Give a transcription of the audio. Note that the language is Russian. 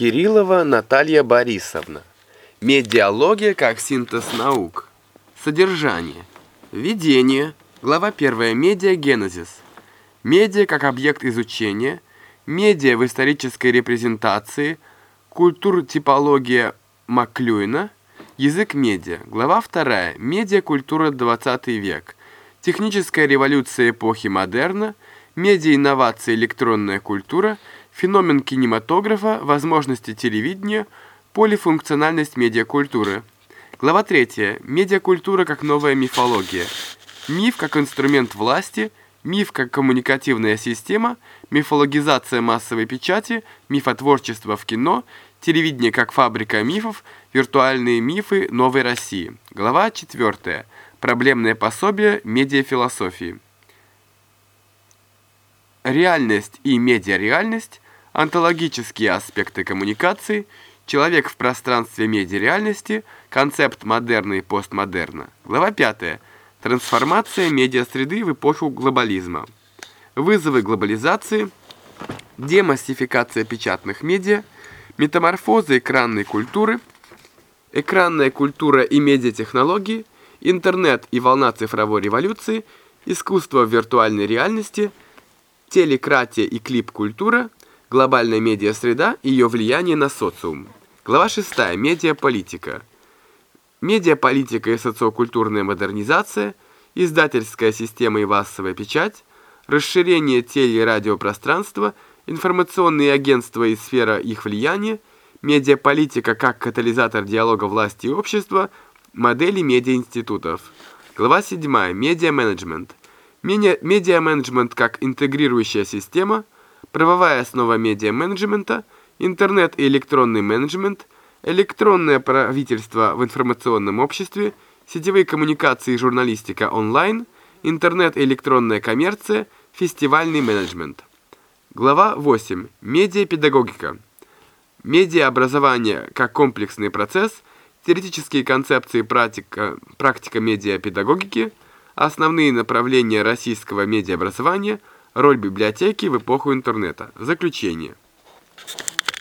Кириллова Наталья Борисовна. Медиалогия как синтез наук. Содержание. Введение. Глава 1. Медиагенезис. Медиа как объект изучения. Медиа в исторической репрезентации. Культур-типология Маклюэна. Язык медиа. Глава 2. Медиакультура 20 век. Техническая революция эпохи модерна. Медиа-инновация электронная культура – феномен кинематографа, возможности телевидения, полифункциональность медиакультуры. Глава 3. Медиакультура как новая мифология. Миф как инструмент власти, миф как коммуникативная система, мифологизация массовой печати, мифотворчество в кино, телевидение как фабрика мифов, виртуальные мифы новой России. Глава 4. Проблемное пособие медиафилософии. Реальность и медиареальность онтологические аспекты коммуникации, человек в пространстве медиареальности, концепт модерна и постмодерна. Глава 5. Трансформация медиасреды в эпоху глобализма. Вызовы глобализации, демассификация печатных медиа, метаморфозы экранной культуры, экранная культура и медиатехнологии, интернет и волна цифровой революции, искусство в виртуальной реальности, телекратия и клип-культура – Глобальная медиасреда и ее влияние на социум. Глава 6. Медиаполитика. Медиаполитика и социокультурная модернизация, издательская система и массовая печать, расширение теле- и радиопространства, информационные агентства и сфера их влияния, медиаполитика как катализатор диалога власти и общества, модели медиаинститутов. Глава 7. Медиа-менеджмент. Медиа-менеджмент как интегрирующая система – правовая основа медиа-менеджмента, интернет и электронный менеджмент, электронное правительство в информационном обществе, сетевые коммуникации и журналистика онлайн, интернет и электронная коммерция, фестивальный менеджмент. Глава 8. Медиапедагогика. Медиаобразование как комплексный процесс, теоретические концепции практика, практика медиапедагогики, основные направления российского медиаобразования – Роль библиотеки в эпоху интернета. Заключение.